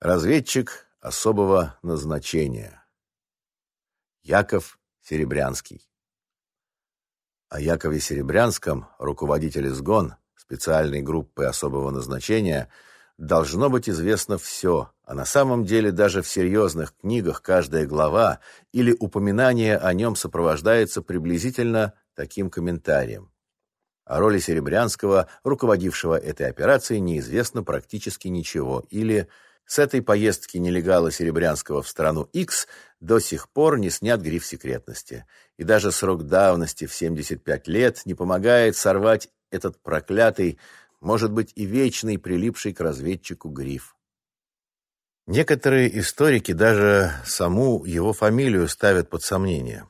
Разведчик особого назначения. Яков Серебрянский. О Якове Серебрянском, руководителе сгон, специальной группы особого назначения, должно быть известно все, а на самом деле даже в серьезных книгах каждая глава или упоминание о нем сопровождается приблизительно таким комментарием. О роли Серебрянского, руководившего этой операцией, неизвестно практически ничего, или с этой поездки нелегала Серебрянского в страну X до сих пор не снят гриф секретности. И даже срок давности в 75 лет не помогает сорвать этот проклятый, может быть и вечный, прилипший к разведчику гриф. Некоторые историки даже саму его фамилию ставят под сомнение.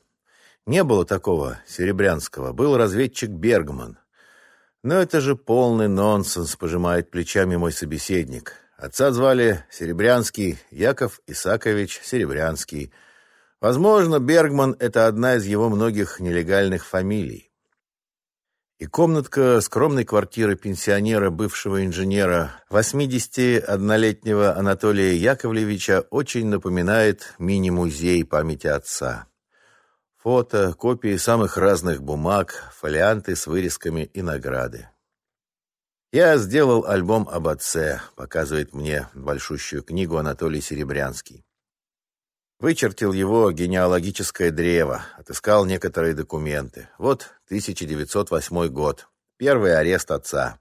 Не было такого Серебрянского, был разведчик Бергман. Но это же полный нонсенс, пожимает плечами мой собеседник. Отца звали Серебрянский Яков Исакович Серебрянский. Возможно, Бергман – это одна из его многих нелегальных фамилий. И комнатка скромной квартиры пенсионера, бывшего инженера, 81-летнего Анатолия Яковлевича, очень напоминает мини-музей памяти отца. Фото, копии самых разных бумаг, фолианты с вырезками и награды. Я сделал альбом об отце, показывает мне большущую книгу Анатолий Серебрянский. Вычертил его генеалогическое древо, отыскал некоторые документы. Вот 1908 год. Первый арест отца.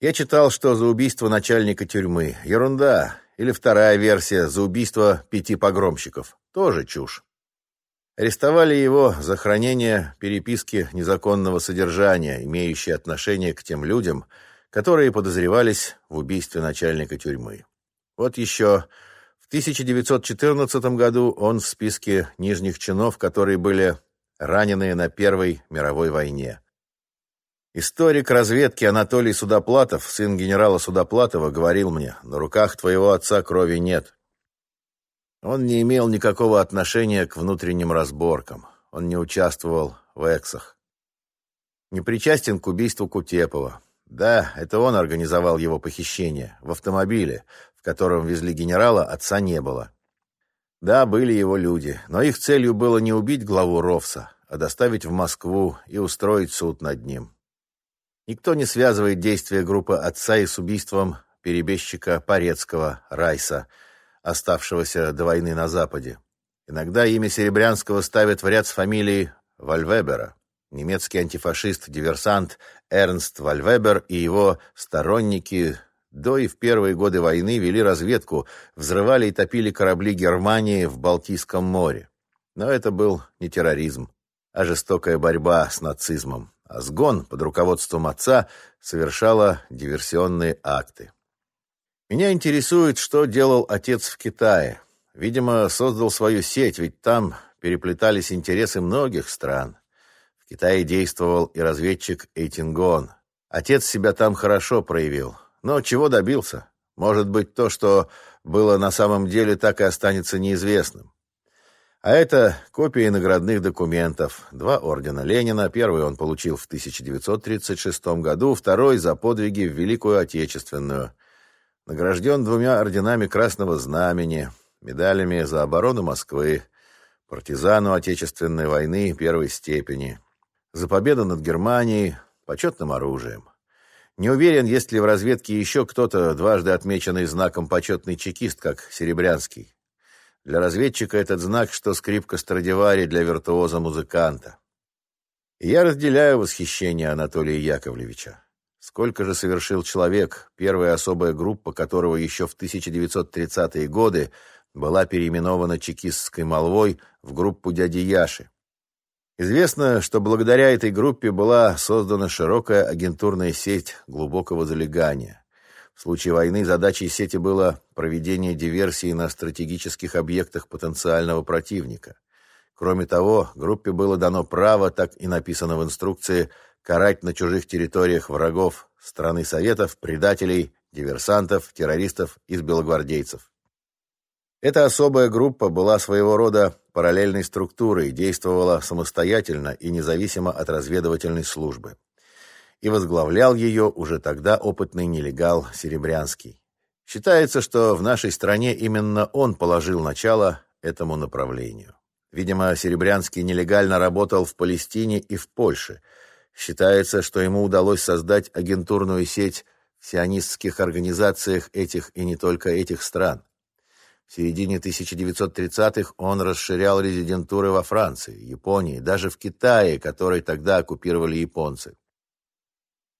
Я читал, что за убийство начальника тюрьмы. Ерунда. Или вторая версия за убийство пяти погромщиков. Тоже чушь. Арестовали его за хранение переписки незаконного содержания, имеющей отношение к тем людям, которые подозревались в убийстве начальника тюрьмы. Вот еще в 1914 году он в списке нижних чинов, которые были ранены на Первой мировой войне. Историк разведки Анатолий Судоплатов, сын генерала Судоплатова, говорил мне, на руках твоего отца крови нет. Он не имел никакого отношения к внутренним разборкам. Он не участвовал в эксах. Не причастен к убийству Кутепова. Да, это он организовал его похищение. В автомобиле, в котором везли генерала, отца не было. Да, были его люди, но их целью было не убить главу Ровса, а доставить в Москву и устроить суд над ним. Никто не связывает действия группы отца и с убийством перебежчика Порецкого, Райса – оставшегося до войны на Западе. Иногда имя Серебрянского ставят в ряд с фамилией Вальвебера. Немецкий антифашист-диверсант Эрнст Вальвебер и его сторонники до и в первые годы войны вели разведку, взрывали и топили корабли Германии в Балтийском море. Но это был не терроризм, а жестокая борьба с нацизмом. А сгон под руководством отца совершала диверсионные акты. Меня интересует, что делал отец в Китае. Видимо, создал свою сеть, ведь там переплетались интересы многих стран. В Китае действовал и разведчик Эйтингон. Отец себя там хорошо проявил. Но чего добился? Может быть, то, что было на самом деле, так и останется неизвестным. А это копии наградных документов. Два ордена Ленина. Первый он получил в 1936 году, второй за подвиги в Великую Отечественную. Награжден двумя орденами Красного Знамени, медалями за оборону Москвы, партизану Отечественной войны первой степени, за победу над Германией, почетным оружием. Не уверен, есть ли в разведке еще кто-то, дважды отмеченный знаком почетный чекист, как Серебрянский. Для разведчика этот знак, что скрипка Страдивари для виртуоза-музыканта. я разделяю восхищение Анатолия Яковлевича. Сколько же совершил человек, первая особая группа которого еще в 1930-е годы была переименована чекистской молвой в группу дяди Яши. Известно, что благодаря этой группе была создана широкая агентурная сеть глубокого залегания. В случае войны задачей сети было проведение диверсии на стратегических объектах потенциального противника. Кроме того, группе было дано право, так и написано в инструкции, карать на чужих территориях врагов страны Советов, предателей, диверсантов, террористов из белогвардейцев. Эта особая группа была своего рода параллельной структурой, действовала самостоятельно и независимо от разведывательной службы. И возглавлял ее уже тогда опытный нелегал Серебрянский. Считается, что в нашей стране именно он положил начало этому направлению. Видимо, Серебрянский нелегально работал в Палестине и в Польше. Считается, что ему удалось создать агентурную сеть в сионистских организациях этих и не только этих стран. В середине 1930-х он расширял резидентуры во Франции, Японии, даже в Китае, который тогда оккупировали японцы.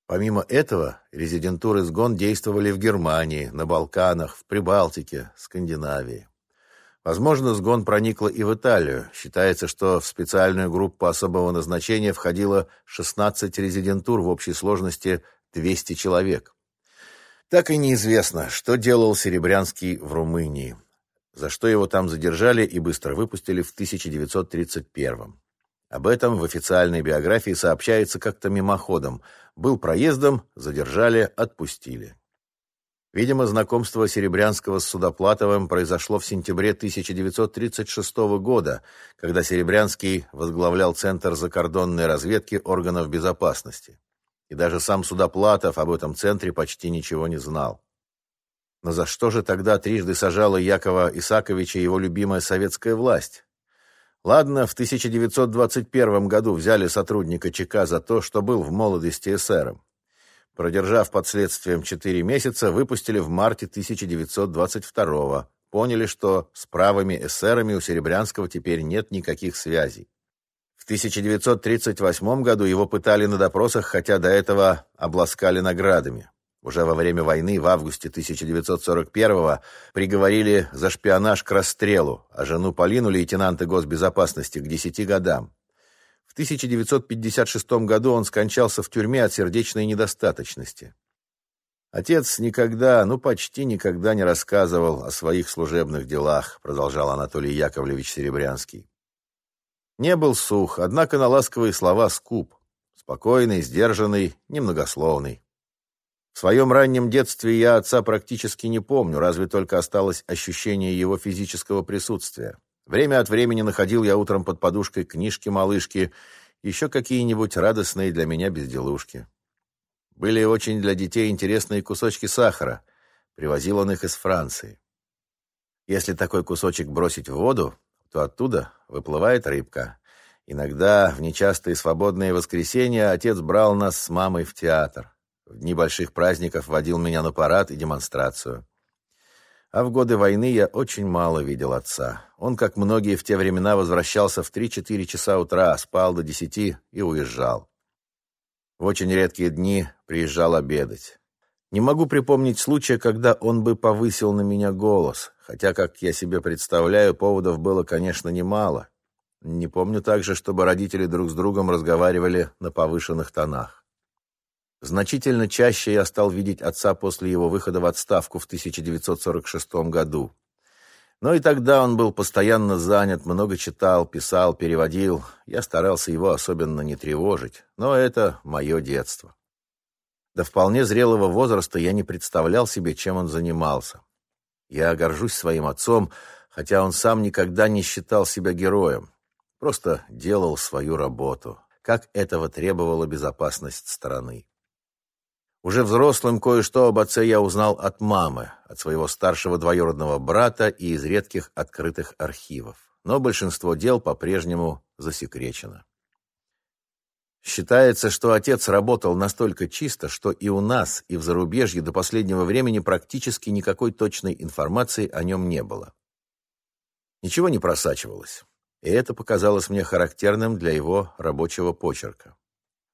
Помимо этого, резидентуры сгон действовали в Германии, на Балканах, в Прибалтике, Скандинавии. Возможно, сгон проникла и в Италию. Считается, что в специальную группу особого назначения входило 16 резидентур в общей сложности 200 человек. Так и неизвестно, что делал Серебрянский в Румынии, за что его там задержали и быстро выпустили в 1931 Об этом в официальной биографии сообщается как-то мимоходом. Был проездом, задержали, отпустили. Видимо, знакомство Серебрянского с Судоплатовым произошло в сентябре 1936 года, когда Серебрянский возглавлял Центр закордонной разведки органов безопасности. И даже сам Судоплатов об этом центре почти ничего не знал. Но за что же тогда трижды сажала Якова Исаковича его любимая советская власть? Ладно, в 1921 году взяли сотрудника ЧК за то, что был в молодости эсером. Продержав под следствием 4 месяца, выпустили в марте 1922 Поняли, что с правыми эсерами у Серебрянского теперь нет никаких связей. В 1938 году его пытали на допросах, хотя до этого обласкали наградами. Уже во время войны в августе 1941 приговорили за шпионаж к расстрелу, а жену Полину, лейтенанта госбезопасности, к 10 годам. В 1956 году он скончался в тюрьме от сердечной недостаточности. Отец никогда, ну почти никогда не рассказывал о своих служебных делах, продолжал Анатолий Яковлевич Серебрянский. Не был сух, однако на ласковые слова скуп. Спокойный, сдержанный, немногословный. В своем раннем детстве я отца практически не помню, разве только осталось ощущение его физического присутствия. Время от времени находил я утром под подушкой книжки-малышки, еще какие-нибудь радостные для меня безделушки. Были очень для детей интересные кусочки сахара. Привозил он их из Франции. Если такой кусочек бросить в воду, то оттуда выплывает рыбка. Иногда в нечастые свободные воскресенья отец брал нас с мамой в театр. В дни больших праздников водил меня на парад и демонстрацию. А в годы войны я очень мало видел отца. Он, как многие в те времена, возвращался в 3-4 часа утра, спал до 10 и уезжал. В очень редкие дни приезжал обедать. Не могу припомнить случая, когда он бы повысил на меня голос, хотя, как я себе представляю, поводов было, конечно, немало. Не помню также, чтобы родители друг с другом разговаривали на повышенных тонах. Значительно чаще я стал видеть отца после его выхода в отставку в 1946 году. Но и тогда он был постоянно занят, много читал, писал, переводил. Я старался его особенно не тревожить, но это мое детство. До вполне зрелого возраста я не представлял себе, чем он занимался. Я горжусь своим отцом, хотя он сам никогда не считал себя героем. Просто делал свою работу, как этого требовала безопасность страны. Уже взрослым кое-что об отце я узнал от мамы, от своего старшего двоюродного брата и из редких открытых архивов. Но большинство дел по-прежнему засекречено. Считается, что отец работал настолько чисто, что и у нас, и в зарубежье до последнего времени практически никакой точной информации о нем не было. Ничего не просачивалось, и это показалось мне характерным для его рабочего почерка.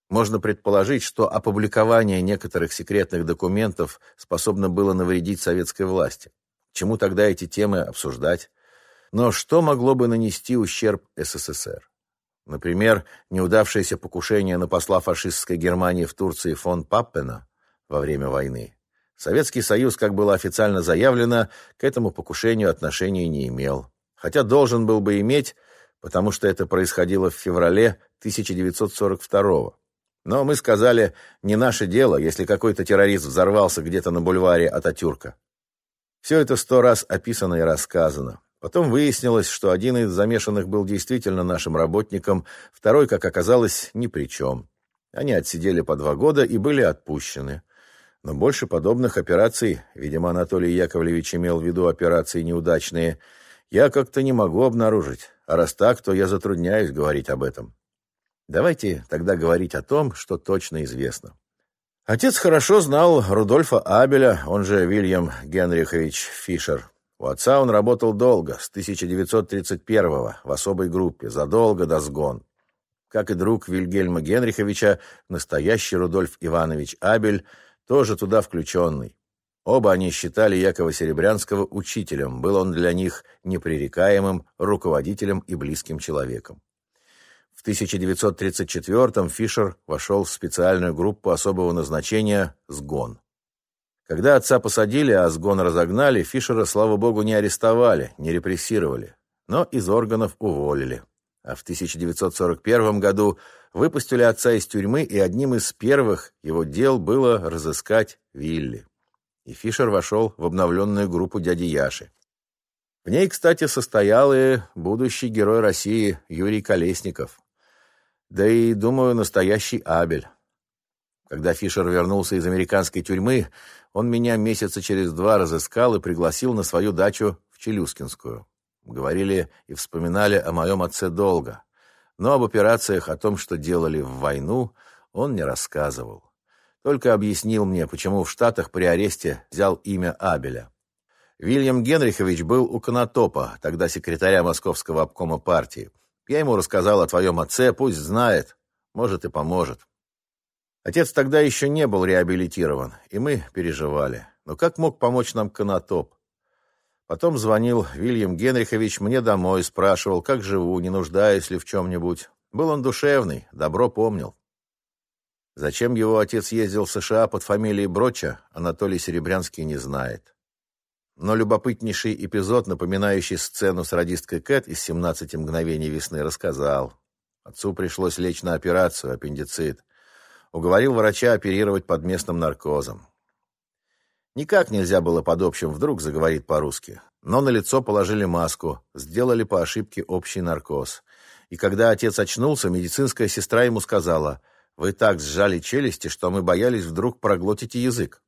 Можно предположить, что опубликование некоторых секретных документов способно было навредить советской власти. Чему тогда эти темы обсуждать? Но что могло бы нанести ущерб СССР? Например, неудавшееся покушение на посла фашистской Германии в Турции фон Паппена во время войны. Советский Союз, как было официально заявлено, к этому покушению отношения не имел. Хотя должен был бы иметь, потому что это происходило в феврале 1942 года. Но мы сказали, не наше дело, если какой-то террорист взорвался где-то на бульваре Ататюрка. Все это сто раз описано и рассказано. Потом выяснилось, что один из замешанных был действительно нашим работником, второй, как оказалось, ни при чем. Они отсидели по два года и были отпущены. Но больше подобных операций, видимо, Анатолий Яковлевич имел в виду операции неудачные, я как-то не могу обнаружить. А раз так, то я затрудняюсь говорить об этом. Давайте тогда говорить о том, что точно известно. Отец хорошо знал Рудольфа Абеля, он же Вильям Генрихович Фишер. У отца он работал долго, с 1931-го, в особой группе, задолго до сгон. Как и друг Вильгельма Генриховича, настоящий Рудольф Иванович Абель, тоже туда включенный. Оба они считали Якова Серебрянского учителем, был он для них непререкаемым руководителем и близким человеком. В 1934-м Фишер вошел в специальную группу особого назначения «Сгон». Когда отца посадили, а сгон разогнали, Фишера, слава богу, не арестовали, не репрессировали, но из органов уволили. А в 1941 году выпустили отца из тюрьмы, и одним из первых его дел было разыскать Вилли. И Фишер вошел в обновленную группу дяди Яши. В ней, кстати, состоял и будущий герой России Юрий Колесников. Да и, думаю, настоящий Абель. Когда Фишер вернулся из американской тюрьмы, он меня месяца через два разыскал и пригласил на свою дачу в Челюскинскую. Говорили и вспоминали о моем отце долго. Но об операциях, о том, что делали в войну, он не рассказывал. Только объяснил мне, почему в Штатах при аресте взял имя Абеля. Вильям Генрихович был у Конотопа, тогда секретаря Московского обкома партии. Я ему рассказал о твоем отце, пусть знает, может и поможет. Отец тогда еще не был реабилитирован, и мы переживали. Но как мог помочь нам Конотоп? Потом звонил Вильям Генрихович мне домой, спрашивал, как живу, не нуждаюсь ли в чем-нибудь. Был он душевный, добро помнил. Зачем его отец ездил в США под фамилией Броча, Анатолий Серебрянский не знает. Но любопытнейший эпизод, напоминающий сцену с радисткой Кэт из «17 мгновений весны», рассказал. Отцу пришлось лечь на операцию, аппендицит. Уговорил врача оперировать под местным наркозом. Никак нельзя было под общим вдруг заговорить по-русски. Но на лицо положили маску, сделали по ошибке общий наркоз. И когда отец очнулся, медицинская сестра ему сказала, «Вы так сжали челюсти, что мы боялись вдруг проглотите язык».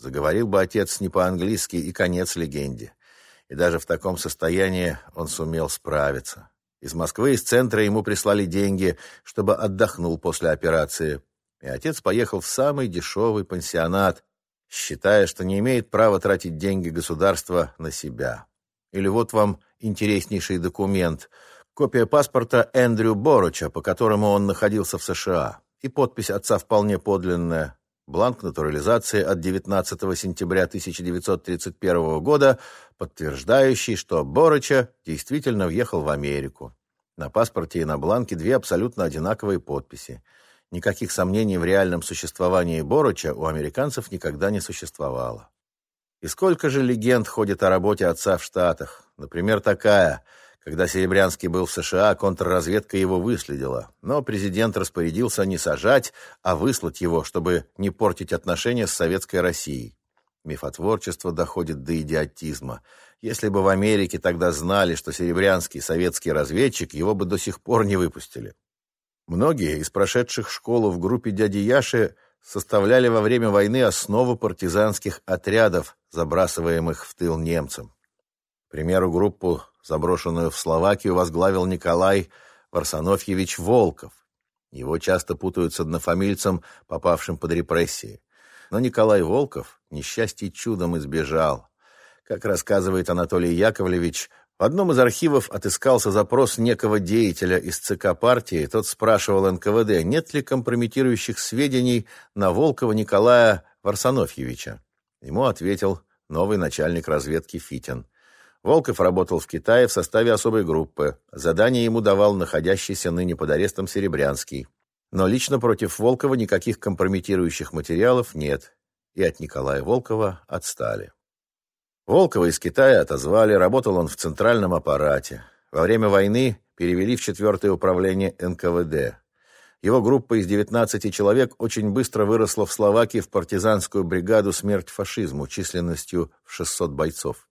Заговорил бы отец не по-английски и конец легенде. И даже в таком состоянии он сумел справиться. Из Москвы, из центра ему прислали деньги, чтобы отдохнул после операции. И отец поехал в самый дешевый пансионат, считая, что не имеет права тратить деньги государства на себя. Или вот вам интереснейший документ. Копия паспорта Эндрю Бороча, по которому он находился в США. И подпись отца вполне подлинная бланк натурализации от 19 сентября 1931 года, подтверждающий, что Борыча действительно въехал в Америку. На паспорте и на бланке две абсолютно одинаковые подписи. Никаких сомнений в реальном существовании Борыча у американцев никогда не существовало. И сколько же легенд ходит о работе отца в Штатах. Например, такая – когда Серебрянский был в США, контрразведка его выследила, но президент распорядился не сажать, а выслать его, чтобы не портить отношения с советской Россией. Мифотворчество доходит до идиотизма. Если бы в Америке тогда знали, что Серебрянский советский разведчик, его бы до сих пор не выпустили. Многие из прошедших школу в группе дяди Яши составляли во время войны основу партизанских отрядов, забрасываемых в тыл немцам. К примеру, группу заброшенную в Словакию, возглавил Николай Варсонофьевич Волков. Его часто путают с однофамильцем, попавшим под репрессии. Но Николай Волков несчастье чудом избежал. Как рассказывает Анатолий Яковлевич, в одном из архивов отыскался запрос некого деятеля из ЦК партии. Тот спрашивал НКВД, нет ли компрометирующих сведений на Волкова Николая Варсонофьевича. Ему ответил новый начальник разведки Фитин. Волков работал в Китае в составе особой группы. Задание ему давал находящийся ныне под арестом Серебрянский. Но лично против Волкова никаких компрометирующих материалов нет. И от Николая Волкова отстали. Волкова из Китая отозвали, работал он в центральном аппарате. Во время войны перевели в четвертое управление НКВД. Его группа из 19 человек очень быстро выросла в Словакии в партизанскую бригаду «Смерть фашизму» численностью в 600 бойцов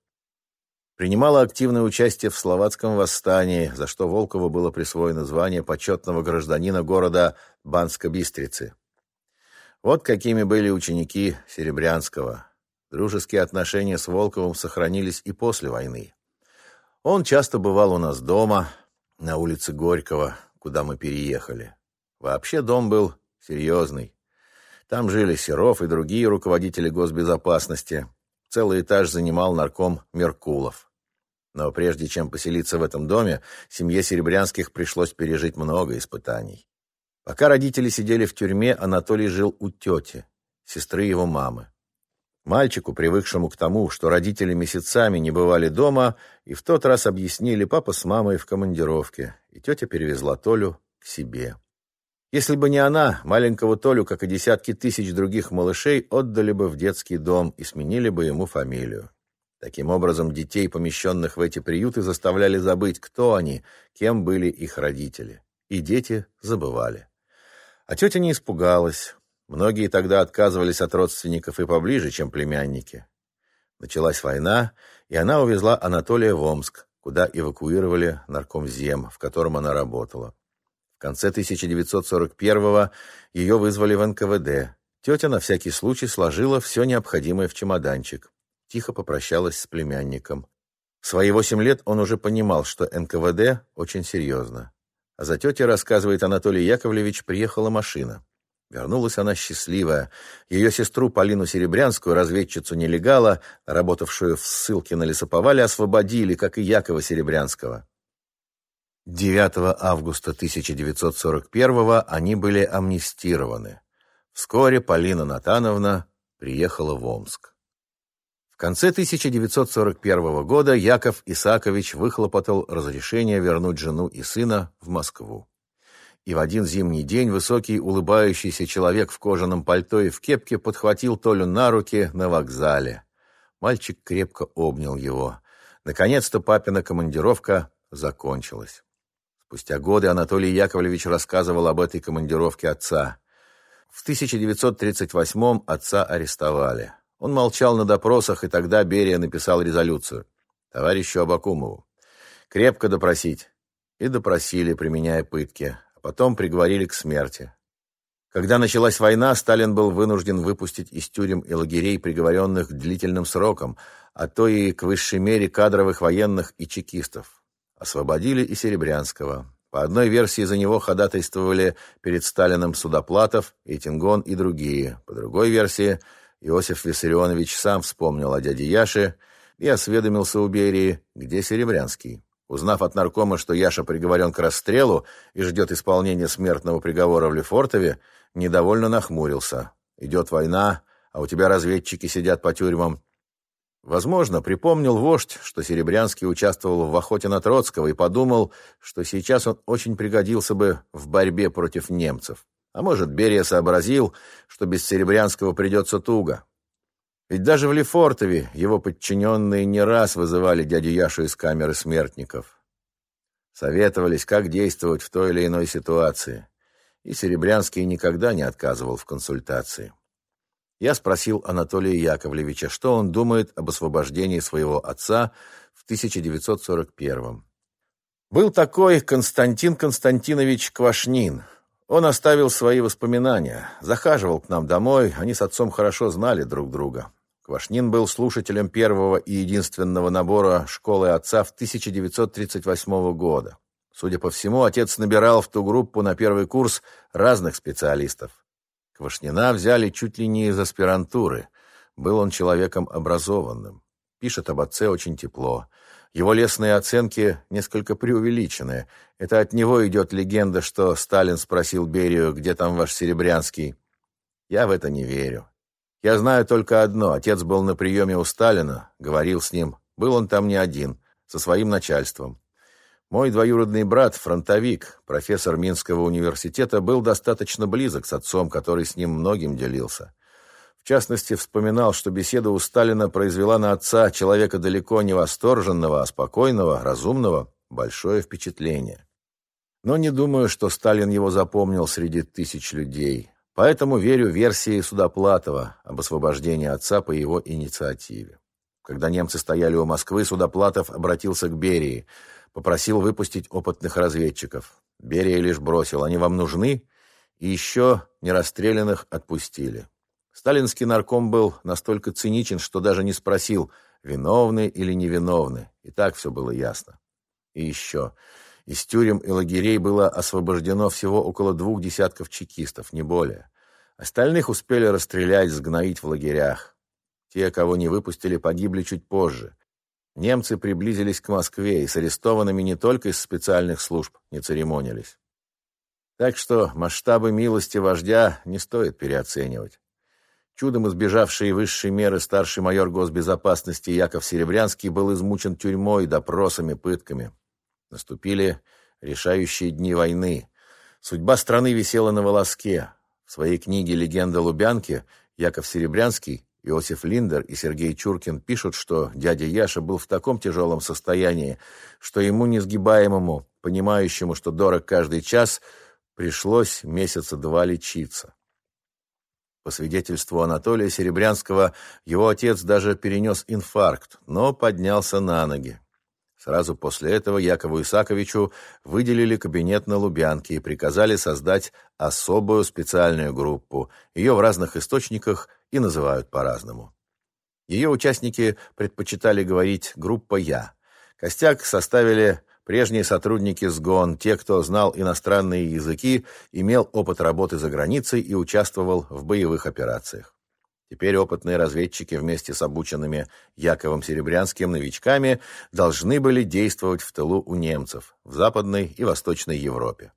принимала активное участие в словацком восстании, за что Волкову было присвоено звание почетного гражданина города Банска-Бистрицы. Вот какими были ученики Серебрянского. Дружеские отношения с Волковым сохранились и после войны. Он часто бывал у нас дома, на улице Горького, куда мы переехали. Вообще дом был серьезный. Там жили Серов и другие руководители госбезопасности. Целый этаж занимал нарком Меркулов. Но прежде чем поселиться в этом доме, семье Серебрянских пришлось пережить много испытаний. Пока родители сидели в тюрьме, Анатолий жил у тети, сестры его мамы. Мальчику, привыкшему к тому, что родители месяцами не бывали дома, и в тот раз объяснили папа с мамой в командировке, и тетя перевезла Толю к себе. Если бы не она, маленького Толю, как и десятки тысяч других малышей, отдали бы в детский дом и сменили бы ему фамилию. Таким образом, детей, помещенных в эти приюты, заставляли забыть, кто они, кем были их родители. И дети забывали. А тетя не испугалась. Многие тогда отказывались от родственников и поближе, чем племянники. Началась война, и она увезла Анатолия в Омск, куда эвакуировали наркомзем, в котором она работала. В конце 1941-го ее вызвали в НКВД. Тетя на всякий случай сложила все необходимое в чемоданчик. Тихо попрощалась с племянником. В свои восемь лет он уже понимал, что НКВД очень серьезно. А за тетей, рассказывает Анатолий Яковлевич, приехала машина. Вернулась она счастливая. Ее сестру Полину Серебрянскую, разведчицу нелегала, работавшую в ссылке на лесоповале, освободили, как и Якова Серебрянского. 9 августа 1941 они были амнистированы. Вскоре Полина Натановна приехала в Омск конце 1941 года Яков Исакович выхлопотал разрешение вернуть жену и сына в Москву. И в один зимний день высокий улыбающийся человек в кожаном пальто и в кепке подхватил Толю на руки на вокзале. Мальчик крепко обнял его. Наконец-то папина командировка закончилась. Спустя годы Анатолий Яковлевич рассказывал об этой командировке отца. В 1938 отца арестовали. Он молчал на допросах, и тогда Берия написал резолюцию. Товарищу Абакумову. Крепко допросить. И допросили, применяя пытки. А потом приговорили к смерти. Когда началась война, Сталин был вынужден выпустить из тюрем и лагерей приговоренных к длительным срокам, а то и к высшей мере кадровых военных и чекистов. Освободили и Серебрянского. По одной версии за него ходатайствовали перед Сталином Судоплатов, Этингон и другие. По другой версии Иосиф Виссарионович сам вспомнил о дяде Яше и осведомился у Берии, где Серебрянский. Узнав от наркома, что Яша приговорен к расстрелу и ждет исполнения смертного приговора в Лефортове, недовольно нахмурился. «Идет война, а у тебя разведчики сидят по тюрьмам». Возможно, припомнил вождь, что Серебрянский участвовал в охоте на Троцкого и подумал, что сейчас он очень пригодился бы в борьбе против немцев. А может, Берия сообразил, что без Серебрянского придется туго. Ведь даже в Лефортове его подчиненные не раз вызывали дядю Яшу из камеры смертников. Советовались, как действовать в той или иной ситуации. И Серебрянский никогда не отказывал в консультации. Я спросил Анатолия Яковлевича, что он думает об освобождении своего отца в 1941 -м. Был такой Константин Константинович Квашнин – он оставил свои воспоминания, захаживал к нам домой, они с отцом хорошо знали друг друга. Квашнин был слушателем первого и единственного набора школы отца в 1938 года. Судя по всему, отец набирал в ту группу на первый курс разных специалистов. Квашнина взяли чуть ли не из аспирантуры. Был он человеком образованным. Пишет об отце очень тепло. Его лестные оценки несколько преувеличены. Это от него идет легенда, что Сталин спросил Берию, где там ваш Серебрянский. Я в это не верю. Я знаю только одно. Отец был на приеме у Сталина, говорил с ним. Был он там не один, со своим начальством. Мой двоюродный брат, фронтовик, профессор Минского университета, был достаточно близок с отцом, который с ним многим делился. Частности, вспоминал, что беседа у Сталина произвела на отца, человека далеко не восторженного, а спокойного, разумного, большое впечатление. Но не думаю, что Сталин его запомнил среди тысяч людей. Поэтому верю версии Судоплатова об освобождении отца по его инициативе. Когда немцы стояли у Москвы, Судоплатов обратился к Берии, попросил выпустить опытных разведчиков. Берия лишь бросил, они вам нужны? И еще нерасстрелянных отпустили. Сталинский нарком был настолько циничен, что даже не спросил, виновны или невиновны. И так все было ясно. И еще. Из тюрем и лагерей было освобождено всего около двух десятков чекистов, не более. Остальных успели расстрелять, сгноить в лагерях. Те, кого не выпустили, погибли чуть позже. Немцы приблизились к Москве и с арестованными не только из специальных служб не церемонились. Так что масштабы милости вождя не стоит переоценивать. Чудом избежавший высшей меры старший майор госбезопасности Яков Серебрянский был измучен тюрьмой, допросами, пытками. Наступили решающие дни войны. Судьба страны висела на волоске. В своей книге «Легенда Лубянки» Яков Серебрянский, Иосиф Линдер и Сергей Чуркин пишут, что дядя Яша был в таком тяжелом состоянии, что ему несгибаемому, понимающему, что дорог каждый час, пришлось месяца два лечиться. По свидетельству Анатолия Серебрянского, его отец даже перенес инфаркт, но поднялся на ноги. Сразу после этого Якову Исаковичу выделили кабинет на Лубянке и приказали создать особую специальную группу. Ее в разных источниках и называют по-разному. Ее участники предпочитали говорить «группа Я». Костяк составили Прежние сотрудники СГОН, те, кто знал иностранные языки, имел опыт работы за границей и участвовал в боевых операциях. Теперь опытные разведчики вместе с обученными Яковом Серебрянским новичками должны были действовать в тылу у немцев в Западной и Восточной Европе.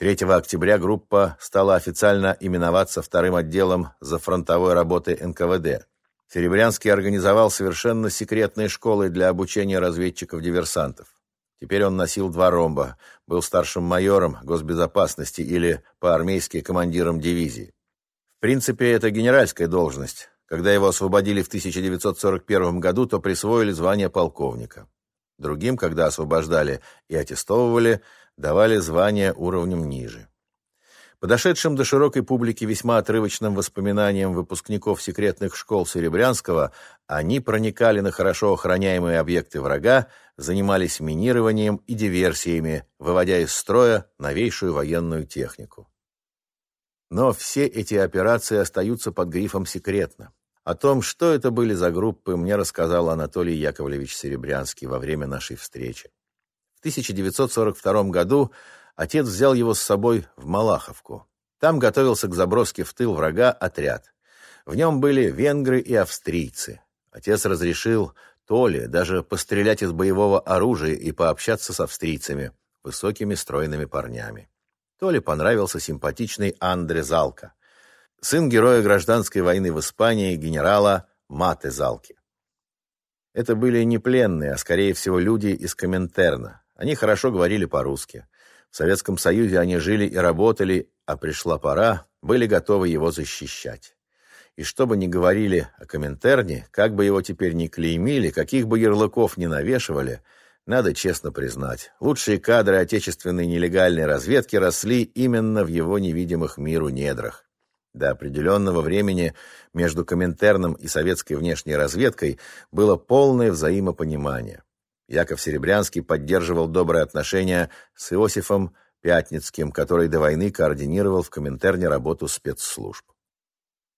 3 октября группа стала официально именоваться вторым отделом за фронтовой работы НКВД. Серебрянский организовал совершенно секретные школы для обучения разведчиков-диверсантов. Теперь он носил два ромба, был старшим майором госбезопасности или по-армейски командиром дивизии. В принципе, это генеральская должность. Когда его освободили в 1941 году, то присвоили звание полковника. Другим, когда освобождали и аттестовывали, давали звание уровнем ниже. Подошедшим до широкой публики весьма отрывочным воспоминаниям выпускников секретных школ Серебрянского, они проникали на хорошо охраняемые объекты врага, занимались минированием и диверсиями, выводя из строя новейшую военную технику. Но все эти операции остаются под грифом «секретно». О том, что это были за группы, мне рассказал Анатолий Яковлевич Серебрянский во время нашей встречи. В 1942 году отец взял его с собой в Малаховку. Там готовился к заброске в тыл врага отряд. В нем были венгры и австрийцы. Отец разрешил Толе даже пострелять из боевого оружия и пообщаться с австрийцами, высокими стройными парнями. Толе понравился симпатичный Андре Залка, сын героя гражданской войны в Испании генерала Мате Залки. Это были не пленные, а скорее всего люди из Коминтерна. Они хорошо говорили по-русски. В Советском Союзе они жили и работали, а пришла пора, были готовы его защищать. И что бы ни говорили о Коминтерне, как бы его теперь ни клеймили, каких бы ярлыков ни навешивали, надо честно признать, лучшие кадры отечественной нелегальной разведки росли именно в его невидимых миру недрах. До определенного времени между Коминтерном и советской внешней разведкой было полное взаимопонимание. Яков Серебрянский поддерживал добрые отношения с Иосифом Пятницким, который до войны координировал в Коминтерне работу спецслужб.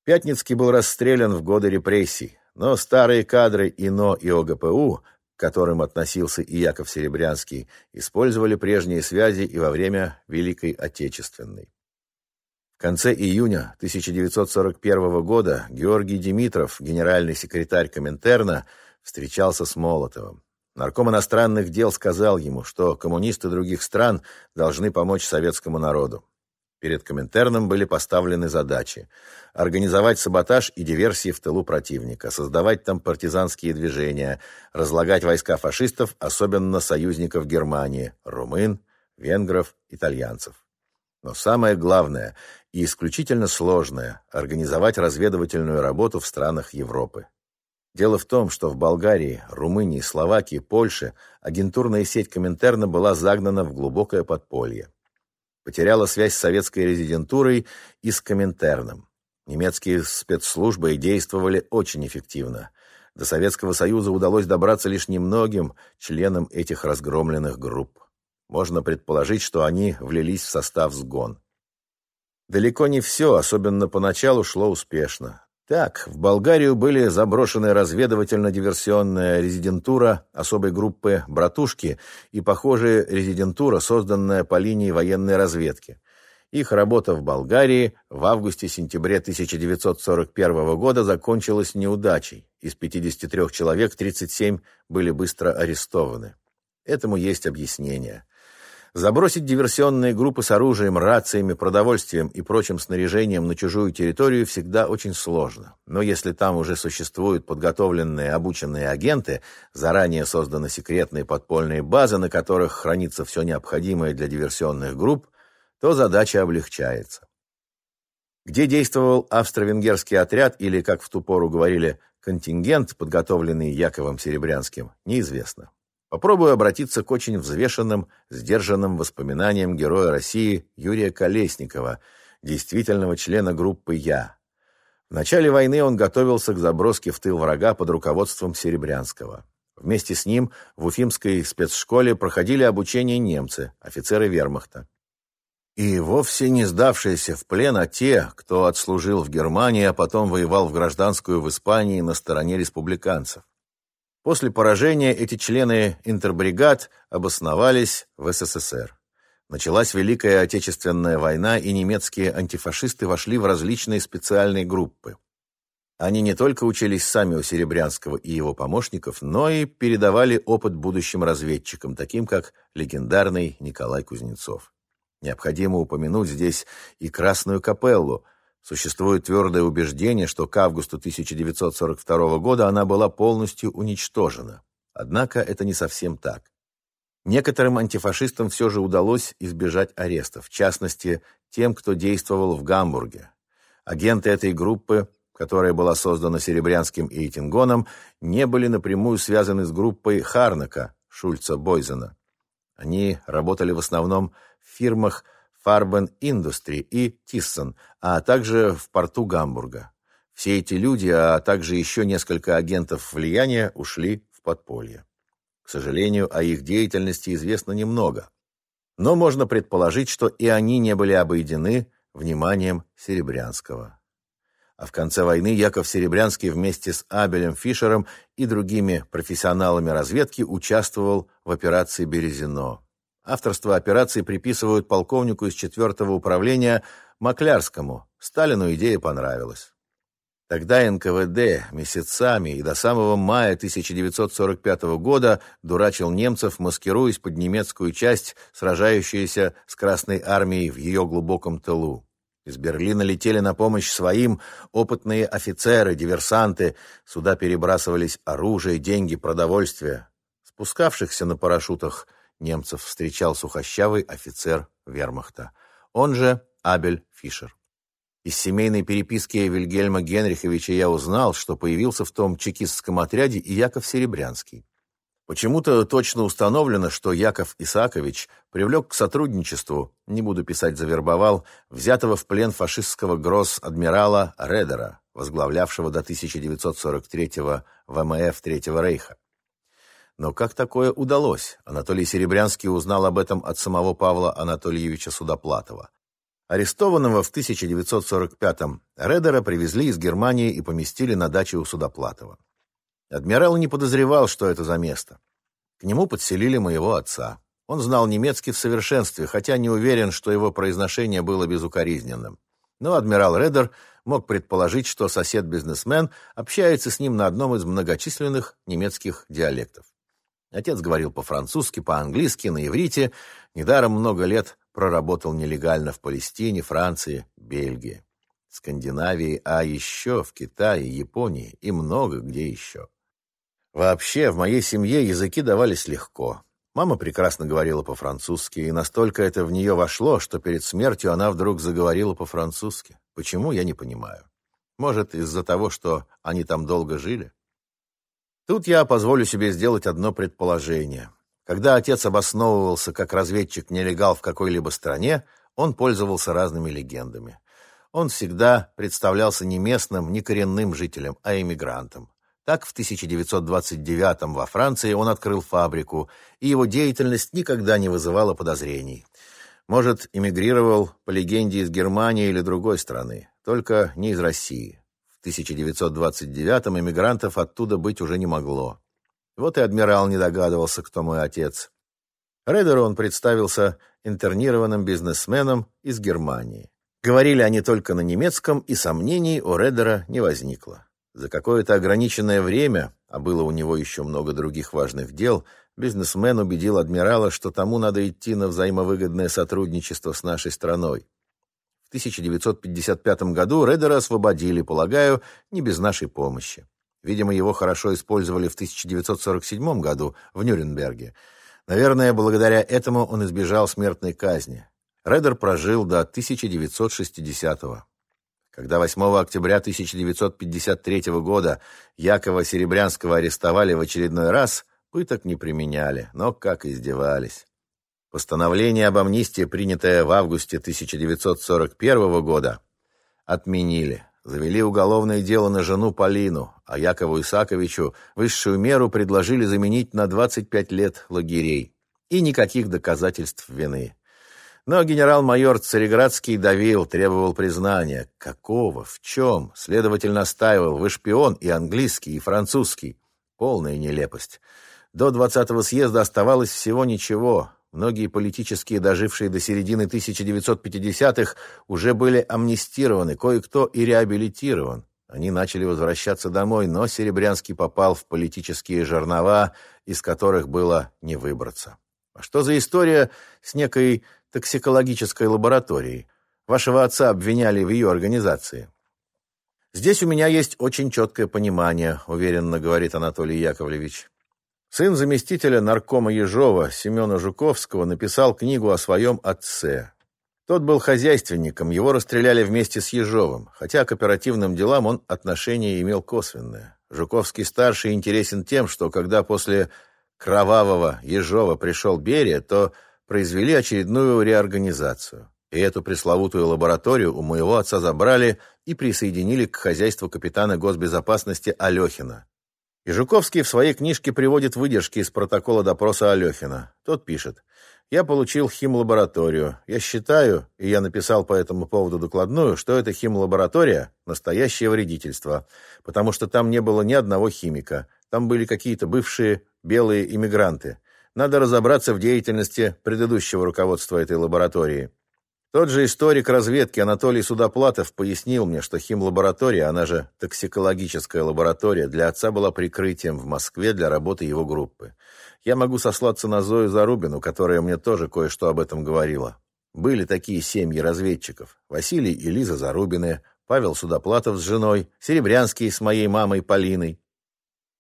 Пятницкий был расстрелян в годы репрессий, но старые кадры ИНО и ОГПУ, к которым относился и Яков Серебрянский, использовали прежние связи и во время Великой Отечественной. В конце июня 1941 года Георгий Димитров, генеральный секретарь Коминтерна, встречался с Молотовым. Нарком иностранных дел сказал ему, что коммунисты других стран должны помочь советскому народу. Перед Коминтерном были поставлены задачи организовать саботаж и диверсии в тылу противника, создавать там партизанские движения, разлагать войска фашистов, особенно союзников Германии, румын, венгров, итальянцев. Но самое главное и исключительно сложное – организовать разведывательную работу в странах Европы. Дело в том, что в Болгарии, Румынии, Словакии, Польше агентурная сеть Коминтерна была загнана в глубокое подполье. Потеряла связь с советской резидентурой и с Коминтерном. Немецкие спецслужбы действовали очень эффективно. До Советского Союза удалось добраться лишь немногим членам этих разгромленных групп. Можно предположить, что они влились в состав сгон. Далеко не все, особенно поначалу, шло успешно. Так, в Болгарию были заброшены разведывательно-диверсионная резидентура особой группы «Братушки» и, похожая резидентура, созданная по линии военной разведки. Их работа в Болгарии в августе-сентябре 1941 года закончилась неудачей. Из 53 человек 37 были быстро арестованы. Этому есть объяснение. Забросить диверсионные группы с оружием, рациями, продовольствием и прочим снаряжением на чужую территорию всегда очень сложно. Но если там уже существуют подготовленные обученные агенты, заранее созданы секретные подпольные базы, на которых хранится все необходимое для диверсионных групп, то задача облегчается. Где действовал австро-венгерский отряд или, как в ту пору говорили, контингент, подготовленный Яковом Серебрянским, неизвестно. Попробую обратиться к очень взвешенным, сдержанным воспоминаниям героя России Юрия Колесникова, действительного члена группы «Я». В начале войны он готовился к заброске в тыл врага под руководством Серебрянского. Вместе с ним в Уфимской спецшколе проходили обучение немцы, офицеры вермахта. И вовсе не сдавшиеся в плен, а те, кто отслужил в Германии, а потом воевал в гражданскую в Испании на стороне республиканцев. После поражения эти члены интербригад обосновались в СССР. Началась Великая Отечественная война, и немецкие антифашисты вошли в различные специальные группы. Они не только учились сами у Серебрянского и его помощников, но и передавали опыт будущим разведчикам, таким как легендарный Николай Кузнецов. Необходимо упомянуть здесь и Красную капеллу – Существует твердое убеждение, что к августу 1942 года она была полностью уничтожена. Однако это не совсем так. Некоторым антифашистам все же удалось избежать ареста, в частности, тем, кто действовал в Гамбурге. Агенты этой группы, которая была создана Серебрянским и Этингоном, не были напрямую связаны с группой Харнака, Шульца Бойзена. Они работали в основном в фирмах Industry и Тиссон, а также в порту Гамбурга. Все эти люди, а также еще несколько агентов влияния ушли в подполье. К сожалению, о их деятельности известно немного. Но можно предположить, что и они не были обойдены вниманием Серебрянского. А в конце войны Яков Серебрянский вместе с Абелем Фишером и другими профессионалами разведки участвовал в операции «Березино». Авторство операции приписывают полковнику из 4-го управления Маклярскому. Сталину идея понравилась. Тогда НКВД месяцами и до самого мая 1945 года дурачил немцев, маскируясь под немецкую часть, сражающуюся с Красной армией в ее глубоком тылу. Из Берлина летели на помощь своим опытные офицеры, диверсанты. Сюда перебрасывались оружие, деньги, продовольствие. Спускавшихся на парашютах – немцев встречал сухощавый офицер вермахта, он же Абель Фишер. Из семейной переписки Вильгельма Генриховича я узнал, что появился в том чекистском отряде и Яков Серебрянский. Почему-то точно установлено, что Яков Исаакович привлек к сотрудничеству, не буду писать завербовал, взятого в плен фашистского гросс-адмирала Редера, возглавлявшего до 1943-го ВМФ Третьего Рейха. Но как такое удалось? Анатолий Серебрянский узнал об этом от самого Павла Анатольевича Судоплатова. Арестованного в 1945-м Редера привезли из Германии и поместили на даче у Судоплатова. Адмирал не подозревал, что это за место. К нему подселили моего отца. Он знал немецкий в совершенстве, хотя не уверен, что его произношение было безукоризненным. Но адмирал Редер мог предположить, что сосед-бизнесмен общается с ним на одном из многочисленных немецких диалектов. Отец говорил по-французски, по-английски, на иврите. Недаром много лет проработал нелегально в Палестине, Франции, Бельгии, Скандинавии, а еще в Китае, Японии и много где еще. Вообще, в моей семье языки давались легко. Мама прекрасно говорила по-французски, и настолько это в нее вошло, что перед смертью она вдруг заговорила по-французски. Почему, я не понимаю. Может, из-за того, что они там долго жили? Тут я позволю себе сделать одно предположение. Когда отец обосновывался как разведчик-нелегал в какой-либо стране, он пользовался разными легендами. Он всегда представлялся не местным, не коренным жителем, а эмигрантом. Так, в 1929 во Франции он открыл фабрику, и его деятельность никогда не вызывала подозрений. Может, эмигрировал, по легенде, из Германии или другой страны, только не из России. В 1929-м эмигрантов оттуда быть уже не могло. Вот и адмирал не догадывался, кто мой отец. Редеру он представился интернированным бизнесменом из Германии. Говорили они только на немецком, и сомнений у Редера не возникло. За какое-то ограниченное время, а было у него еще много других важных дел, Бизнесмен убедил адмирала, что тому надо идти на взаимовыгодное сотрудничество с нашей страной. В 1955 году Редера освободили, полагаю, не без нашей помощи. Видимо, его хорошо использовали в 1947 году в Нюрнберге. Наверное, благодаря этому он избежал смертной казни. Редер прожил до 1960 года. Когда 8 октября 1953 года Якова Серебрянского арестовали в очередной раз, Пыток не применяли, но как издевались. Постановление об амнистии, принятое в августе 1941 года, отменили. Завели уголовное дело на жену Полину, а Якову Исаковичу высшую меру предложили заменить на 25 лет лагерей. И никаких доказательств вины. Но генерал-майор Цареградский давил, требовал признания. Какого? В чем? Следователь настаивал. Вы шпион и английский, и французский. Полная нелепость. До 20-го съезда оставалось всего ничего. Многие политические, дожившие до середины 1950-х, уже были амнистированы, кое-кто и реабилитирован. Они начали возвращаться домой, но Серебрянский попал в политические жернова, из которых было не выбраться. А что за история с некой токсикологической лабораторией? Вашего отца обвиняли в ее организации. Здесь у меня есть очень четкое понимание, уверенно говорит Анатолий Яковлевич. Сын заместителя наркома Ежова Семена Жуковского написал книгу о своем отце. Тот был хозяйственником, его расстреляли вместе с Ежовым, хотя к оперативным делам он отношение имел косвенное. Жуковский-старший интересен тем, что когда после кровавого Ежова пришел Берия, то произвели очередную реорганизацию. И эту пресловутую лабораторию у моего отца забрали и присоединили к хозяйству капитана госбезопасности Алехина. И Жуковский в своей книжке приводит выдержки из протокола допроса Алехина. Тот пишет. «Я получил химлабораторию. Я считаю, и я написал по этому поводу докладную, что эта химлаборатория – настоящее вредительство, потому что там не было ни одного химика. Там были какие-то бывшие белые иммигранты. Надо разобраться в деятельности предыдущего руководства этой лаборатории. Тот же историк разведки Анатолий Судоплатов пояснил мне, что химлаборатория, она же токсикологическая лаборатория, для отца была прикрытием в Москве для работы его группы. Я могу сослаться на Зою Зарубину, которая мне тоже кое-что об этом говорила. Были такие семьи разведчиков. Василий и Лиза Зарубины, Павел Судоплатов с женой, Серебрянский с моей мамой Полиной.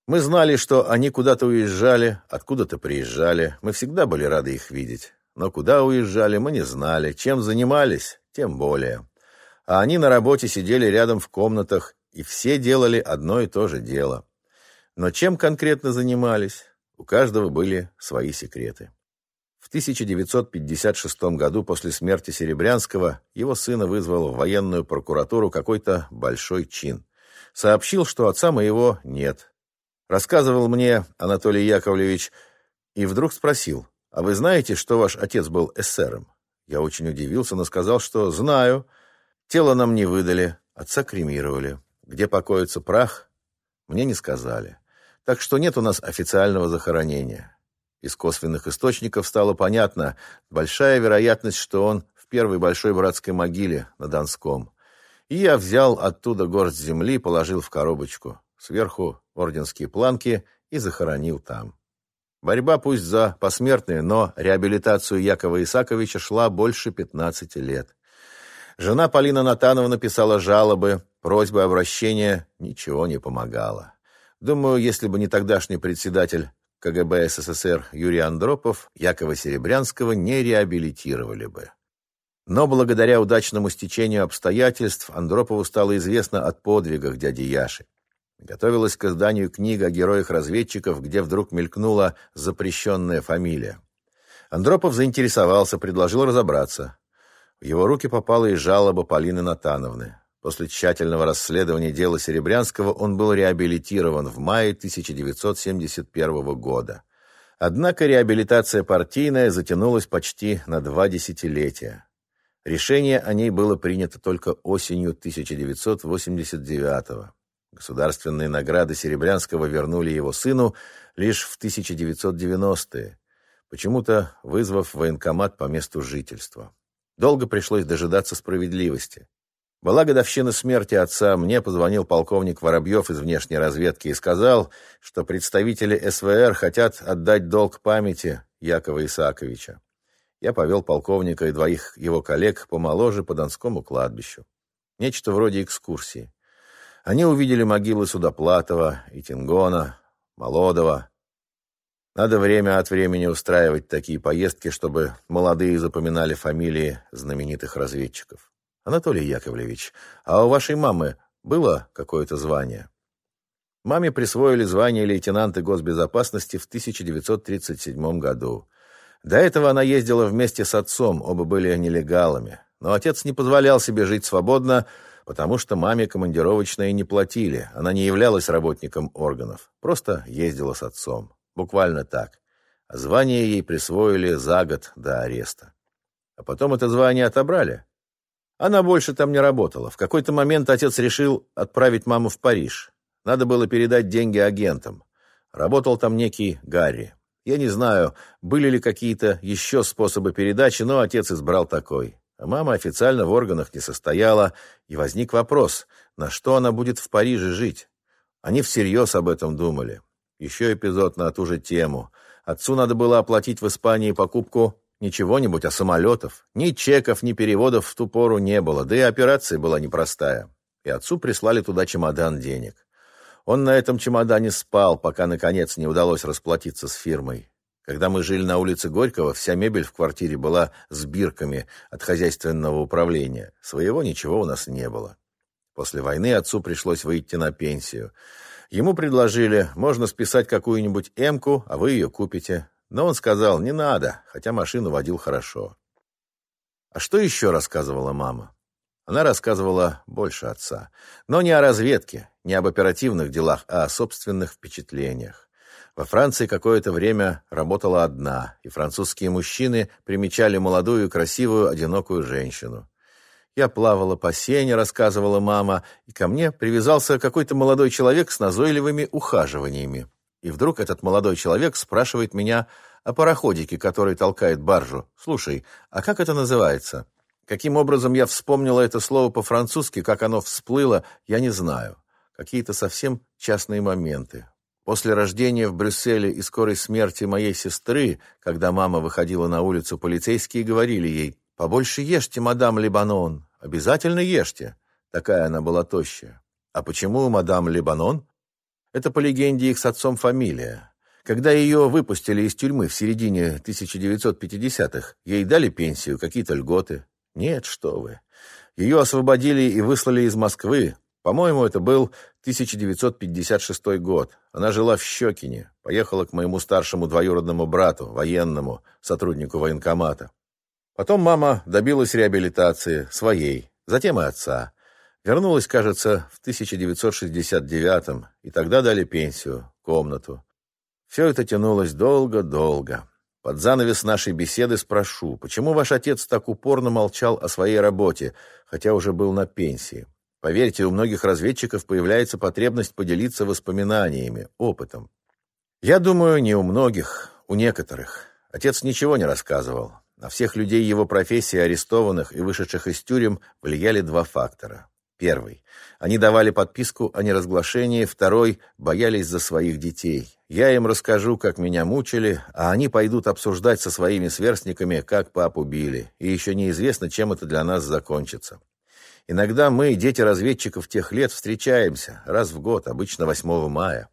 Мы знали, что они куда-то уезжали, откуда-то приезжали. Мы всегда были рады их видеть. Но куда уезжали, мы не знали. Чем занимались, тем более. А они на работе сидели рядом в комнатах, и все делали одно и то же дело. Но чем конкретно занимались, у каждого были свои секреты. В 1956 году после смерти Серебрянского его сына вызвал в военную прокуратуру какой-то большой чин. Сообщил, что отца моего нет. Рассказывал мне Анатолий Яковлевич и вдруг спросил, «А вы знаете, что ваш отец был эсером?» Я очень удивился, но сказал, что «знаю». Тело нам не выдали, отца кремировали. Где покоится прах, мне не сказали. Так что нет у нас официального захоронения. Из косвенных источников стало понятно, большая вероятность, что он в первой большой братской могиле на Донском. И я взял оттуда горсть земли, положил в коробочку, сверху орденские планки и захоронил там. Борьба пусть за посмертные, но реабилитацию Якова Исаковича шла больше 15 лет. Жена Полина Натанова написала жалобы, просьбы обращения, ничего не помогало. Думаю, если бы не тогдашний председатель КГБ СССР Юрий Андропов, Якова Серебрянского не реабилитировали бы. Но благодаря удачному стечению обстоятельств Андропову стало известно от подвигах дяди Яши. Готовилась к изданию книга о героях-разведчиков, где вдруг мелькнула запрещенная фамилия. Андропов заинтересовался, предложил разобраться. В его руки попала и жалоба Полины Натановны. После тщательного расследования дела Серебрянского он был реабилитирован в мае 1971 года. Однако реабилитация партийная затянулась почти на два десятилетия. Решение о ней было принято только осенью 1989 года. Государственные награды Серебрянского вернули его сыну лишь в 1990-е, почему-то вызвав военкомат по месту жительства. Долго пришлось дожидаться справедливости. Была годовщина смерти отца, мне позвонил полковник Воробьев из внешней разведки и сказал, что представители СВР хотят отдать долг памяти Якова Исааковича. Я повел полковника и двоих его коллег помоложе по Донскому кладбищу. Нечто вроде экскурсии. Они увидели могилы Судоплатова и Тингона, Молодова. Надо время от времени устраивать такие поездки, чтобы молодые запоминали фамилии знаменитых разведчиков. Анатолий Яковлевич, а у вашей мамы было какое-то звание? Маме присвоили звание лейтенанта госбезопасности в 1937 году. До этого она ездила вместе с отцом, оба были нелегалами. Но отец не позволял себе жить свободно, потому что маме командировочные не платили. Она не являлась работником органов, просто ездила с отцом. Буквально так. А звание ей присвоили за год до ареста. А потом это звание отобрали. Она больше там не работала. В какой-то момент отец решил отправить маму в Париж. Надо было передать деньги агентам. Работал там некий Гарри. Я не знаю, были ли какие-то еще способы передачи, но отец избрал такой. Мама официально в органах не состояла, и возник вопрос, на что она будет в Париже жить. Они всерьез об этом думали. Еще эпизод на ту же тему. Отцу надо было оплатить в Испании покупку не чего-нибудь, а самолетов. Ни чеков, ни переводов в ту пору не было, да и операция была непростая. И отцу прислали туда чемодан денег. Он на этом чемодане спал, пока, наконец, не удалось расплатиться с фирмой. Когда мы жили на улице Горького, вся мебель в квартире была с бирками от хозяйственного управления. Своего ничего у нас не было. После войны отцу пришлось выйти на пенсию. Ему предложили, можно списать какую-нибудь эмку, а вы ее купите. Но он сказал, не надо, хотя машину водил хорошо. А что еще рассказывала мама? Она рассказывала больше отца. Но не о разведке, не об оперативных делах, а о собственных впечатлениях. Во Франции какое-то время работала одна, и французские мужчины примечали молодую, красивую, одинокую женщину. Я плавала по сене, рассказывала мама, и ко мне привязался какой-то молодой человек с назойливыми ухаживаниями. И вдруг этот молодой человек спрашивает меня о пароходике, который толкает баржу. «Слушай, а как это называется?» Каким образом я вспомнила это слово по-французски, как оно всплыло, я не знаю. Какие-то совсем частные моменты. После рождения в Брюсселе и скорой смерти моей сестры, когда мама выходила на улицу, полицейские говорили ей, «Побольше ешьте, мадам Лебанон, обязательно ешьте». Такая она была тощая. А почему мадам Лебанон? Это по легенде их с отцом фамилия. Когда ее выпустили из тюрьмы в середине 1950-х, ей дали пенсию, какие-то льготы. Нет, что вы. Ее освободили и выслали из Москвы. По-моему, это был 1956 год. Она жила в Щекине, поехала к моему старшему двоюродному брату, военному, сотруднику военкомата. Потом мама добилась реабилитации, своей, затем и отца. Вернулась, кажется, в 1969-м, и тогда дали пенсию, комнату. Все это тянулось долго-долго. Под занавес нашей беседы спрошу, почему ваш отец так упорно молчал о своей работе, хотя уже был на пенсии? Поверьте, у многих разведчиков появляется потребность поделиться воспоминаниями, опытом. Я думаю, не у многих, у некоторых. Отец ничего не рассказывал. На всех людей его профессии, арестованных и вышедших из тюрем, влияли два фактора. Первый. Они давали подписку о неразглашении. Второй. Боялись за своих детей. Я им расскажу, как меня мучили, а они пойдут обсуждать со своими сверстниками, как папу били. И еще неизвестно, чем это для нас закончится. Иногда мы, дети разведчиков тех лет, встречаемся раз в год, обычно 8 мая.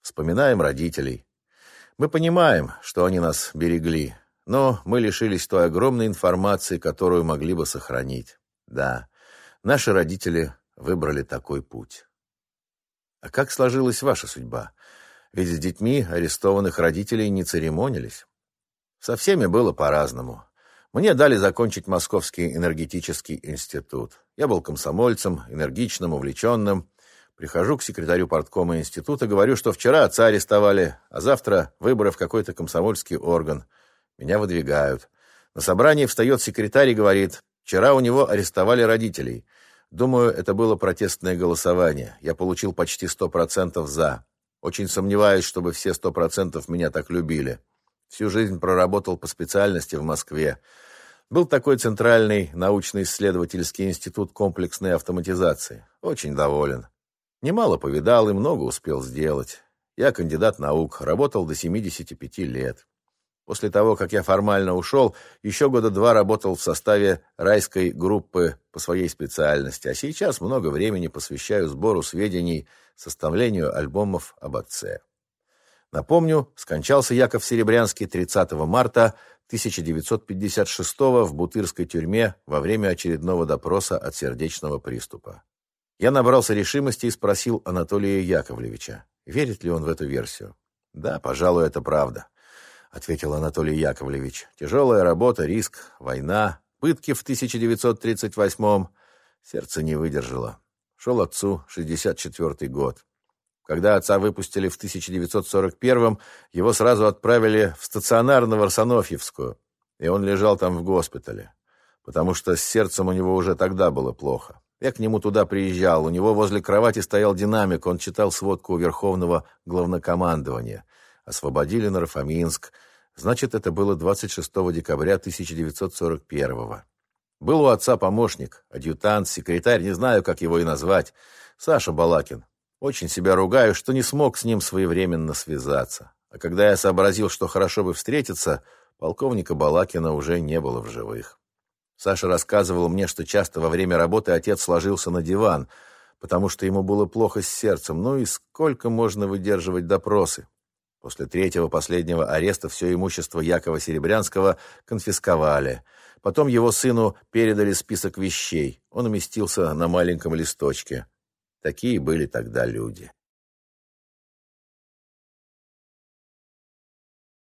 Вспоминаем родителей. Мы понимаем, что они нас берегли, но мы лишились той огромной информации, которую могли бы сохранить. Да, Наши родители выбрали такой путь. А как сложилась ваша судьба? Ведь с детьми арестованных родителей не церемонились. Со всеми было по-разному. Мне дали закончить Московский энергетический институт. Я был комсомольцем, энергичным, увлеченным. Прихожу к секретарю порткома института, говорю, что вчера отца арестовали, а завтра выборы в какой-то комсомольский орган. Меня выдвигают. На собрании встает секретарь и говорит, вчера у него арестовали родителей. Думаю, это было протестное голосование. Я получил почти сто процентов «за». Очень сомневаюсь, чтобы все сто процентов меня так любили. Всю жизнь проработал по специальности в Москве. Был такой Центральный научно-исследовательский институт комплексной автоматизации. Очень доволен. Немало повидал и много успел сделать. Я кандидат наук, работал до 75 лет. После того, как я формально ушел, еще года два работал в составе райской группы по своей специальности, а сейчас много времени посвящаю сбору сведений, составлению альбомов об отце. Напомню, скончался Яков Серебрянский 30 марта 1956 в Бутырской тюрьме во время очередного допроса от сердечного приступа. Я набрался решимости и спросил Анатолия Яковлевича, верит ли он в эту версию. «Да, пожалуй, это правда», — ответил Анатолий Яковлевич. «Тяжелая работа, риск, война, пытки в 1938-м. Сердце не выдержало. Шел отцу 64-й год. Когда отца выпустили в 1941-м, его сразу отправили в стационар на Варсонофьевскую, и он лежал там в госпитале, потому что с сердцем у него уже тогда было плохо. Я к нему туда приезжал, у него возле кровати стоял динамик, он читал сводку Верховного Главнокомандования. Освободили Нарфаминск. Значит, это было 26 декабря 1941 -го. Был у отца помощник, адъютант, секретарь, не знаю, как его и назвать, Саша Балакин. Очень себя ругаю, что не смог с ним своевременно связаться. А когда я сообразил, что хорошо бы встретиться, полковника Балакина уже не было в живых. Саша рассказывал мне, что часто во время работы отец сложился на диван, потому что ему было плохо с сердцем. Ну и сколько можно выдерживать допросы? После третьего последнего ареста все имущество Якова Серебрянского конфисковали. Потом его сыну передали список вещей. Он уместился на маленьком листочке. Такие были тогда люди.